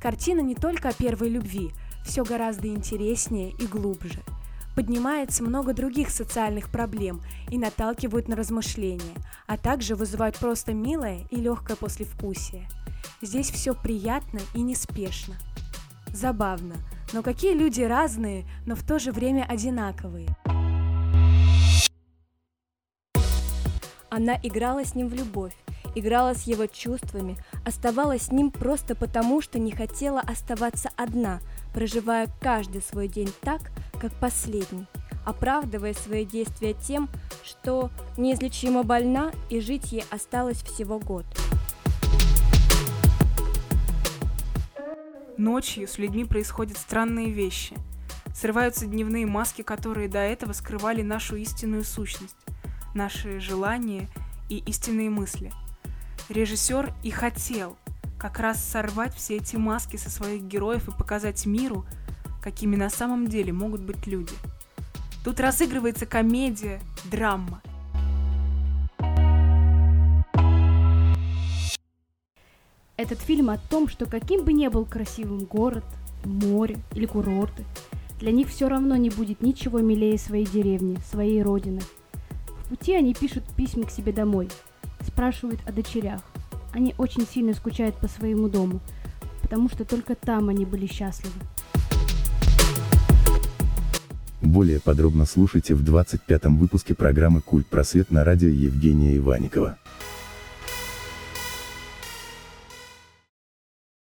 Картина не только о первой любви, все гораздо интереснее и глубже. Поднимается много других социальных проблем и наталкивают на размышления, а также вызывают просто милое и легкое послевкусие. Здесь все приятно и неспешно. Забавно, но какие люди разные, но в то же время одинаковые. Она играла с ним в любовь, играла с его чувствами, оставалась с ним просто потому, что не хотела оставаться одна, проживая каждый свой день так, как последний, оправдывая свои действия тем, что неизлечимо больна и жить ей осталось всего год. Ночью с людьми происходят странные вещи. Срываются дневные маски, которые до этого скрывали нашу истинную сущность, наши желания и истинные мысли. Режиссер и хотел как раз сорвать все эти маски со своих героев и показать миру, какими на самом деле могут быть люди. Тут разыгрывается комедия, драма – Этот фильм о том, что каким бы ни был красивым город, море или курорты, для них все равно не будет ничего милее своей деревни, своей родины. В пути они пишут письма к себе домой, спрашивают о дочерях. Они очень сильно скучают по своему дому, потому что только там они были счастливы. Более подробно слушайте в 25-м выпуске программы «Культ просвет» на радио Евгения Иваникова.